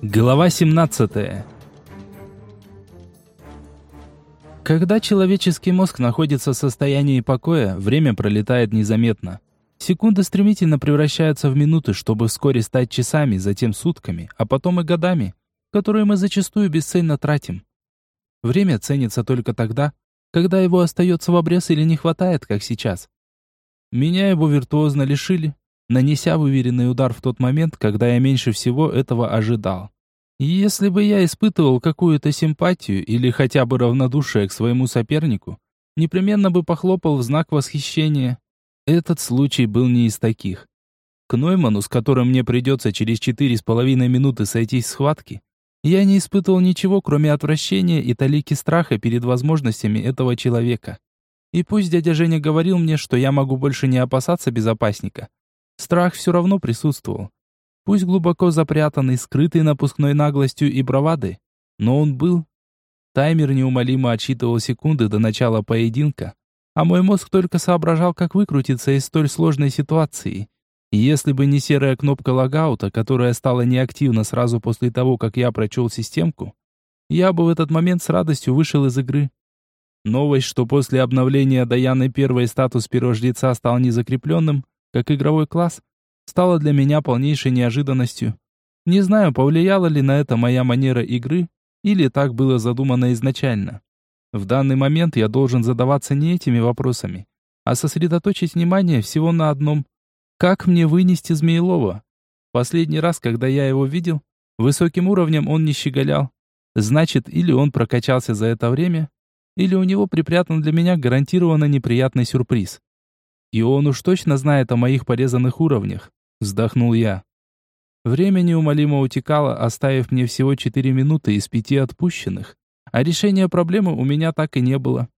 Глава 17. Когда человеческий мозг находится в состоянии покоя, время пролетает незаметно. Секунды стремительно превращаются в минуты, чтобы вскоре стать часами, затем сутками, а потом и годами, которые мы зачастую бесцельно тратим. Время ценится только тогда, когда его остается в обрез или не хватает, как сейчас. Меня его виртуозно лишили, нанеся выверенный удар в тот момент, когда я меньше всего этого ожидал. Если бы я испытывал какую-то симпатию или хотя бы равнодушие к своему сопернику, непременно бы похлопал в знак восхищения. Этот случай был не из таких. К Нойману, с которым мне придется через четыре с половиной минуты сойтись в схватке, я не испытывал ничего, кроме отвращения и талики страха перед возможностями этого человека. И пусть дядя Женя говорил мне, что я могу больше не опасаться безопасника, Страх все равно присутствовал. Пусть глубоко запрятанный, скрытый напускной наглостью и бравадой, но он был. Таймер неумолимо отсчитывал секунды до начала поединка, а мой мозг только соображал, как выкрутиться из столь сложной ситуации. Если бы не серая кнопка логаута, которая стала неактивна сразу после того, как я прочел системку, я бы в этот момент с радостью вышел из игры. Новость, что после обновления Даяны первой статус первожреца стал незакрепленным, как игровой класс, стало для меня полнейшей неожиданностью. Не знаю, повлияла ли на это моя манера игры, или так было задумано изначально. В данный момент я должен задаваться не этими вопросами, а сосредоточить внимание всего на одном. Как мне вынести Змеелова? Последний раз, когда я его видел, высоким уровнем он не щеголял. Значит, или он прокачался за это время, или у него припрятан для меня гарантированно неприятный сюрприз. И он уж точно знает о моих порезанных уровнях, вздохнул я. Время неумолимо утекало, оставив мне всего четыре минуты из пяти отпущенных, а решения проблемы у меня так и не было.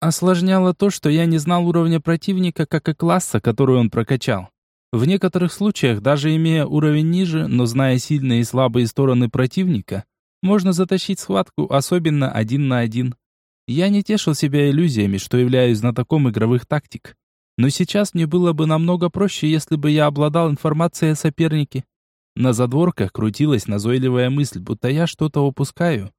Осложняло то, что я не знал уровня противника, как и класса, который он прокачал. В некоторых случаях, даже имея уровень ниже, но зная сильные и слабые стороны противника, можно затащить схватку, особенно один на один. Я не тешил себя иллюзиями, что являюсь знатоком игровых тактик. Но сейчас мне было бы намного проще, если бы я обладал информацией о сопернике. На задворках крутилась назойливая мысль, будто я что-то упускаю.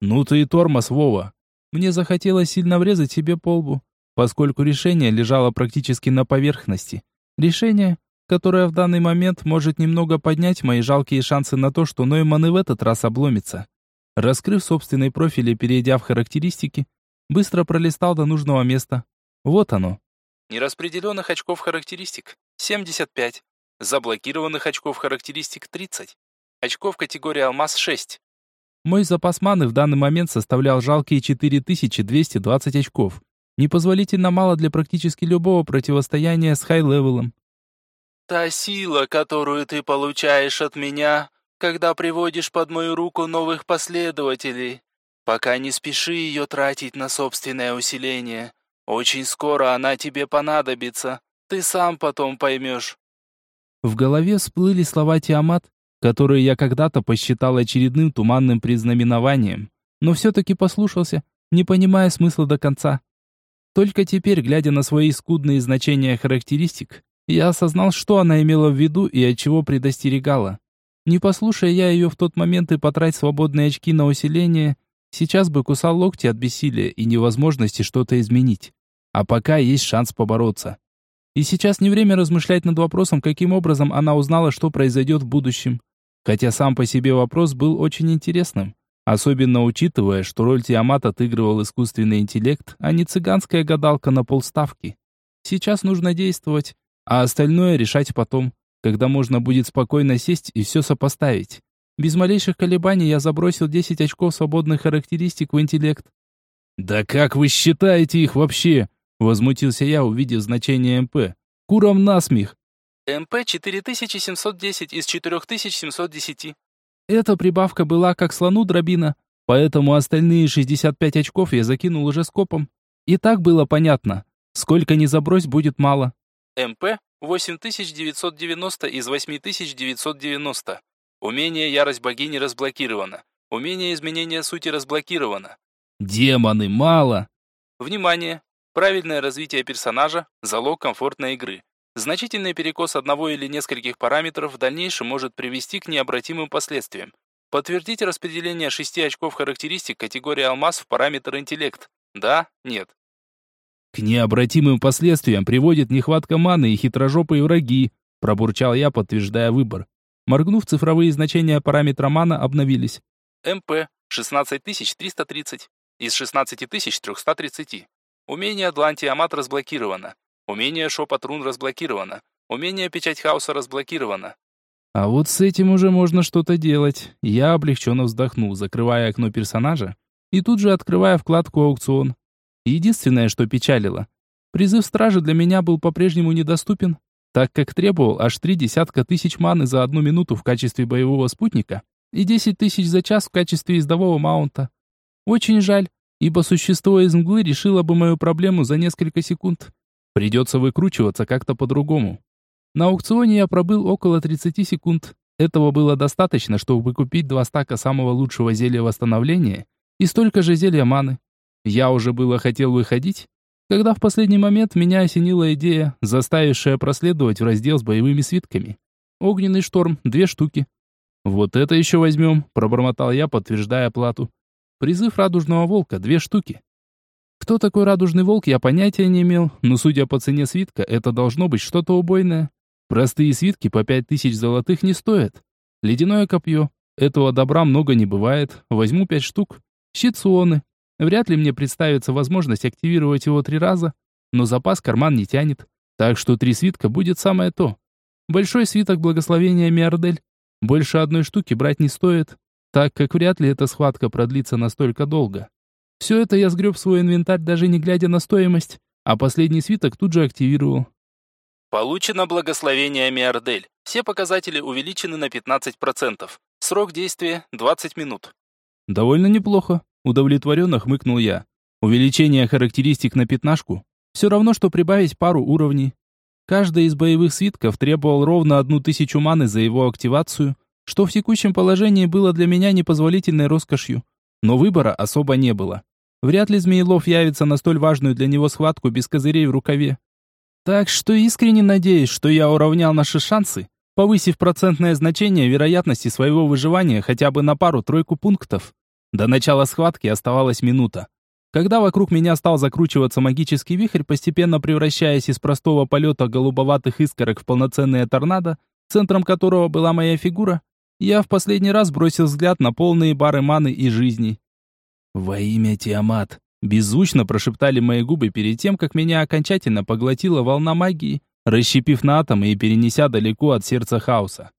«Ну ты и тормоз, Вова!» Мне захотелось сильно врезать себе по лбу, поскольку решение лежало практически на поверхности. Решение, которое в данный момент может немного поднять мои жалкие шансы на то, что Нойман и в этот раз обломится. Раскрыв собственный профиль и перейдя в характеристики, быстро пролистал до нужного места. Вот оно, Нераспределенных очков характеристик 75. Заблокированных очков характеристик 30. Очков категории алмаз 6. Мой запас маны в данный момент составлял жалкие 4220 очков. Непозволительно мало для практически любого противостояния с high-level ом. Та сила, которую ты получаешь от меня, когда приводишь под мою руку новых последователей. Пока не спеши ее тратить на собственное усиление. Очень скоро она тебе понадобится. Ты сам потом поймешь». В голове всплыли слова Тиамат, которые я когда-то посчитал очередным туманным предзнаменованием, но все-таки послушался, не понимая смысла до конца. Только теперь, глядя на свои скудные значения характеристик, я осознал, что она имела в виду и от чего предостерегала. Не послушая я ее в тот момент и потрать свободные очки на усиление, сейчас бы кусал локти от бессилия и невозможности что-то изменить. А пока есть шанс побороться. И сейчас не время размышлять над вопросом, каким образом она узнала, что произойдет в будущем. Хотя сам по себе вопрос был очень интересным. Особенно учитывая, что роль Тиамат отыгрывал искусственный интеллект, а не цыганская гадалка на полставки. Сейчас нужно действовать, а остальное решать потом, когда можно будет спокойно сесть и все сопоставить. Без малейших колебаний я забросил 10 очков свободных характеристик в интеллект. «Да как вы считаете их вообще?» Возмутился я, увидев значение МП. Куром насмех. МП 4710 из 4710. Эта прибавка была как слону дробина, поэтому остальные 65 очков я закинул уже скопом. И так было понятно. Сколько ни забрось, будет мало. МП 8990 из 8990. Умение Ярость Богини разблокировано. Умение Изменения Сути разблокировано. Демоны, мало. Внимание! Правильное развитие персонажа – залог комфортной игры. Значительный перекос одного или нескольких параметров в дальнейшем может привести к необратимым последствиям. Подтвердить распределение 6 очков характеристик категории алмаз в параметр интеллект. Да? Нет? К необратимым последствиям приводит нехватка маны и хитрожопые враги, пробурчал я, подтверждая выбор. Моргнув, цифровые значения параметра мана обновились. МП 16330 из 16330. Умение Атлантиамат разблокировано. Умение Шепот-рун разблокировано. Умение Печать Хаоса разблокировано. А вот с этим уже можно что-то делать. Я облегченно вздохнул, закрывая окно персонажа и тут же открывая вкладку «Аукцион». Единственное, что печалило. Призыв стражи для меня был по-прежнему недоступен, так как требовал аж три десятка тысяч маны за одну минуту в качестве боевого спутника и десять тысяч за час в качестве ездового маунта. Очень жаль, ибо существо из мглы решило бы мою проблему за несколько секунд. Придется выкручиваться как-то по-другому. На аукционе я пробыл около 30 секунд. Этого было достаточно, чтобы купить два стака самого лучшего зелья восстановления и столько же зелья маны. Я уже было хотел выходить, когда в последний момент меня осенила идея, заставившая проследовать в раздел с боевыми свитками. Огненный шторм, две штуки. Вот это еще возьмем, пробормотал я, подтверждая оплату. Призыв радужного волка, две штуки. Кто такой радужный волк, я понятия не имел, но судя по цене свитка, это должно быть что-то убойное. Простые свитки по пять тысяч золотых не стоят. Ледяное копье. Этого добра много не бывает. Возьму пять штук. Щит Суоны. Вряд ли мне представится возможность активировать его три раза, но запас карман не тянет. Так что три свитка будет самое то. Большой свиток благословения Миардель. Больше одной штуки брать не стоит, так как вряд ли эта схватка продлится настолько долго. Все это я сгреб в свой инвентарь, даже не глядя на стоимость, а последний свиток тут же активировал. Получено благословение Миардель. Все показатели увеличены на 15%. Срок действия 20 минут. Довольно неплохо, удовлетворенно хмыкнул я. Увеличение характеристик на пятнашку все равно, что прибавить пару уровней. Каждый из боевых свитков требовал ровно одну тысячу маны за его активацию, что в текущем положении было для меня непозволительной роскошью. Но выбора особо не было. Вряд ли Змеелов явится на столь важную для него схватку без козырей в рукаве. Так что искренне надеюсь, что я уравнял наши шансы, повысив процентное значение вероятности своего выживания хотя бы на пару-тройку пунктов. До начала схватки оставалась минута. Когда вокруг меня стал закручиваться магический вихрь, постепенно превращаясь из простого полета голубоватых искорок в полноценное торнадо, центром которого была моя фигура, я в последний раз бросил взгляд на полные бары маны и жизни. «Во имя Тиамат!» Беззвучно прошептали мои губы перед тем, как меня окончательно поглотила волна магии, расщепив на атомы и перенеся далеко от сердца хаоса.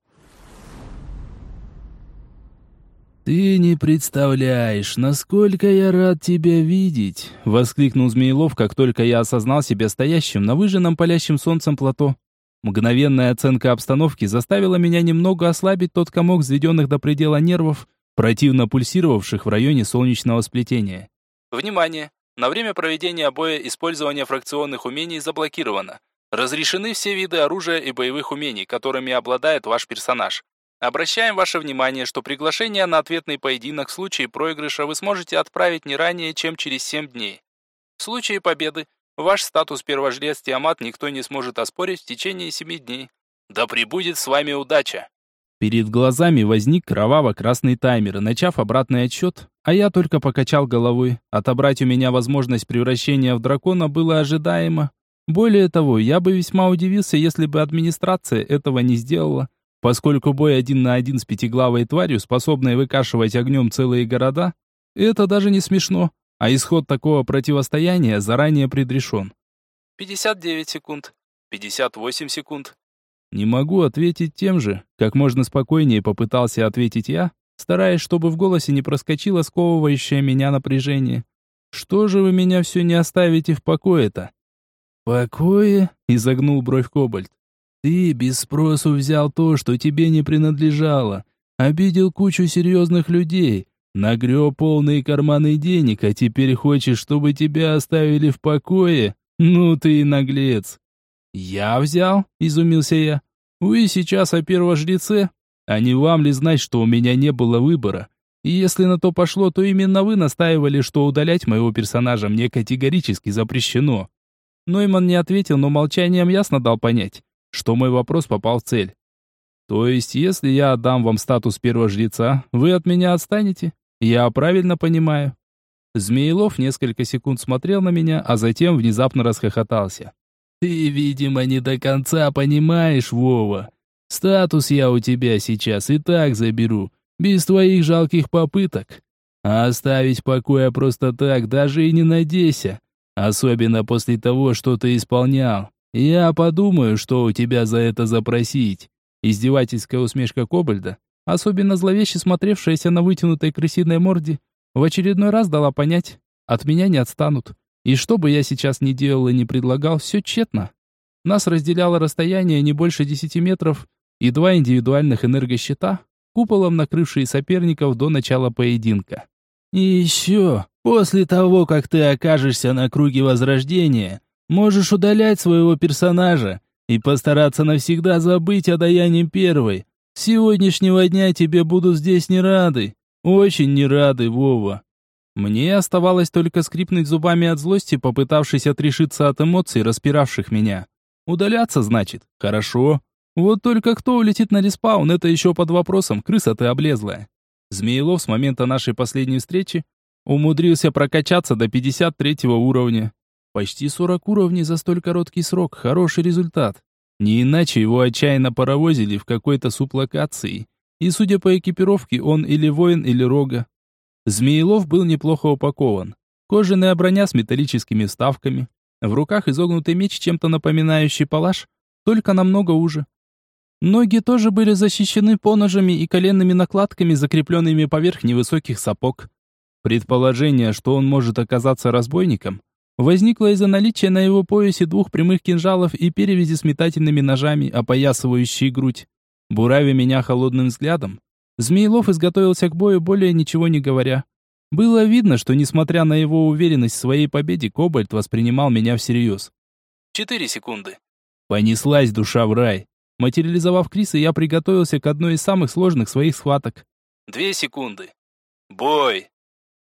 «Ты не представляешь, насколько я рад тебя видеть!» — воскликнул Змеелов, как только я осознал себя стоящим на выжженном палящим солнцем плато. Мгновенная оценка обстановки заставила меня немного ослабить тот комок взведенных до предела нервов, противно пульсировавших в районе солнечного сплетения. Внимание! На время проведения боя использование фракционных умений заблокировано. Разрешены все виды оружия и боевых умений, которыми обладает ваш персонаж. Обращаем ваше внимание, что приглашение на ответный поединок в случае проигрыша вы сможете отправить не ранее, чем через 7 дней. В случае победы ваш статус первожрец Тиамат никто не сможет оспорить в течение 7 дней. Да пребудет с вами удача! Перед глазами возник кроваво-красный таймер, начав обратный отсчет, а я только покачал головой. Отобрать у меня возможность превращения в дракона было ожидаемо. Более того, я бы весьма удивился, если бы администрация этого не сделала, поскольку бой один на один с пятиглавой тварью, способной выкашивать огнем целые города, это даже не смешно, а исход такого противостояния заранее предрешен. 59 секунд, 58 секунд, не могу ответить тем же, как можно спокойнее попытался ответить я, стараясь, чтобы в голосе не проскочило сковывающее меня напряжение. Что же вы меня все не оставите в покое-то? Покое? Изогнул бровь Кобальт. Ты без спросу взял то, что тебе не принадлежало, обидел кучу серьезных людей, нагреб полные карманы денег, а теперь хочешь, чтобы тебя оставили в покое? Ну ты и наглец. «Я взял?» — изумился я. «Вы сейчас о первожреце? А не вам ли знать, что у меня не было выбора? И если на то пошло, то именно вы настаивали, что удалять моего персонажа мне категорически запрещено». Нойман не ответил, но молчанием ясно дал понять, что мой вопрос попал в цель. То есть, если я отдам вам статус первого жреца, вы от меня отстанете? Я правильно понимаю? Змеелов несколько секунд смотрел на меня, а затем внезапно расхохотался. Ты, видимо, не до конца понимаешь, Вова. Статус я у тебя сейчас и так заберу, без твоих жалких попыток. А оставить покоя просто так даже и не надейся. Особенно после того, что ты исполнял. Я подумаю, что у тебя за это запросить. Издевательская усмешка Кобальда, особенно зловеще смотревшаяся на вытянутой крысиной морде, в очередной раз дала понять, от меня не отстанут. И что бы я сейчас ни делал и не предлагал, все тщетно. Нас разделяло расстояние не больше десяти метров и два индивидуальных энергощита, куполом накрывшие соперников до начала поединка. И еще, после того, как ты окажешься на круге возрождения, можешь удалять своего персонажа и постараться навсегда забыть о Даяне Первой. Сегодняшнего дня тебе будут здесь не рады. Очень не рады, Вова. Мне оставалось только скрипнуть зубами от злости, попытавшись отрешиться от эмоций, распиравших меня. Удаляться, значит? Хорошо. Вот только кто улетит на респаун, это еще под вопросом, крыса ты облезлая. Змеелов с момента нашей последней встречи умудрился прокачаться до 53 уровня. Почти 40 уровней за столь короткий срок, хороший результат. Не иначе его отчаянно паровозили в какой-то суплокации. И судя по экипировке, он или воин, или рога. Змеелов был неплохо упакован. Кожаная броня с металлическими вставками. В руках изогнутый меч, чем-то напоминающий палаш, только намного уже. Ноги тоже были защищены поножами и коленными накладками, закрепленными поверх невысоких сапог. Предположение, что он может оказаться разбойником, возникло из-за наличия на его поясе двух прямых кинжалов и перевязи с метательными ножами, опоясывающие грудь. Буравя меня холодным взглядом, Змеилов изготовился к бою, более ничего не говоря. Было видно, что, несмотря на его уверенность в своей победе, Кобальт воспринимал меня всерьез. Четыре секунды. Понеслась душа в рай. Материализовав Криса, я приготовился к одной из самых сложных своих схваток. Две секунды. Бой!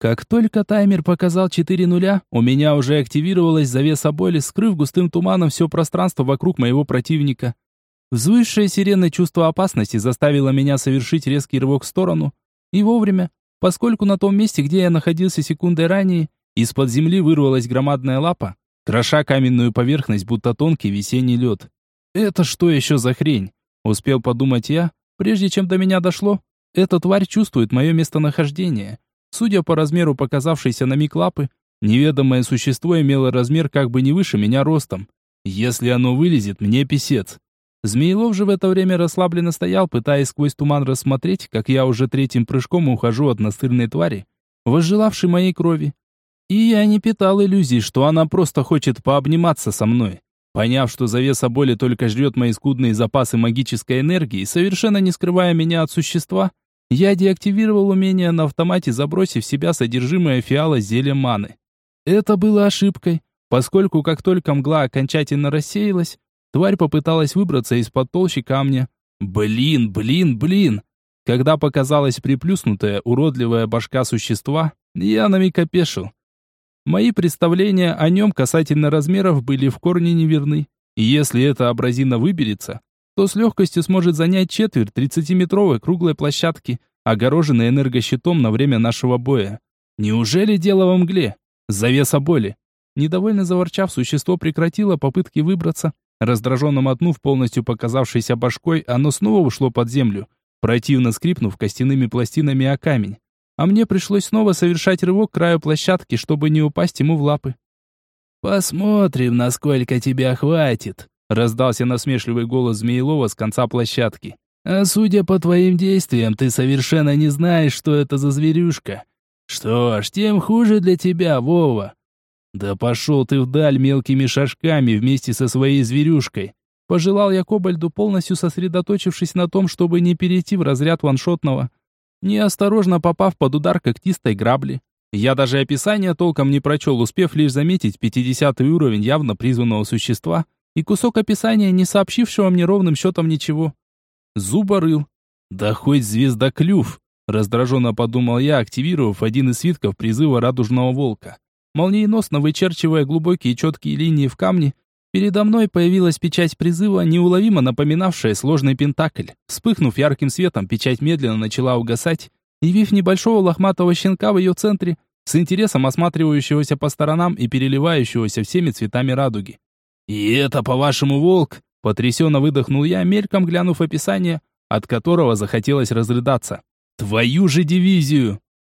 Как только таймер показал 4 нуля, у меня уже активировалась завеса боли, скрыв густым туманом все пространство вокруг моего противника. Взвысшее сирены чувство опасности заставило меня совершить резкий рывок в сторону. И вовремя, поскольку на том месте, где я находился секундой ранее, из-под земли вырвалась громадная лапа, кроша каменную поверхность, будто тонкий весенний лед. «Это что еще за хрень?» Успел подумать я, прежде чем до меня дошло. Эта тварь чувствует мое местонахождение. Судя по размеру показавшейся на миг лапы, неведомое существо имело размер как бы не выше меня ростом. Если оно вылезет, мне писец. Змеелов же в это время расслабленно стоял, пытаясь сквозь туман рассмотреть, как я уже третьим прыжком ухожу от настырной твари, возжелавшей моей крови. И я не питал иллюзий, что она просто хочет пообниматься со мной. Поняв, что завеса боли только жрет мои скудные запасы магической энергии, совершенно не скрывая меня от существа, я деактивировал умение на автомате, забросив в себя содержимое фиала зелья маны. Это было ошибкой, поскольку как только мгла окончательно рассеялась, тварь попыталась выбраться из-под толщи камня. Блин, блин, блин! Когда показалась приплюснутая, уродливая башка существа, я на миг опешил. Мои представления о нем касательно размеров были в корне неверны. И если эта абразина выберется, то с легкостью сможет занять четверть 30-метровой круглой площадки, огороженной энергощитом на время нашего боя. Неужели дело во мгле? Завеса боли. Недовольно заворчав, существо прекратило попытки выбраться. Раздраженно мотнув полностью показавшейся башкой, оно снова ушло под землю, противно скрипнув костяными пластинами о камень. А мне пришлось снова совершать рывок к краю площадки, чтобы не упасть ему в лапы. «Посмотрим, насколько тебя хватит», Раздался насмешливый голос Змеелова с конца площадки. «А судя по твоим действиям, ты совершенно не знаешь, что это за зверюшка. Что ж, тем хуже для тебя, Вова». «Да пошел ты вдаль мелкими шажками вместе со своей зверюшкой», Пожелал я Кобальду, полностью сосредоточившись на том, чтобы не перейти в разряд ваншотного, неосторожно попав под удар когтистой грабли. Я даже описание толком не прочел, успев лишь заметить 50 уровень явно призванного существа, и кусок описания, не сообщившего мне ровным счетом ничего. Зуборыл. Да хоть звездоклюв, раздраженно подумал я, активировав один из свитков призыва радужного волка. Молниеносно вычерчивая глубокие четкие линии в камне, Передо мной появилась печать призыва, неуловимо напоминавшая сложный пентакль. Вспыхнув ярким светом, печать медленно начала угасать, явив небольшого лохматого щенка в ее центре, с интересом осматривающегося по сторонам и переливающегося всеми цветами радуги. «И это, по-вашему, волк?» Потрясенно выдохнул я, мельком глянув описание, от которого захотелось разрыдаться. «Твою же дивизию!»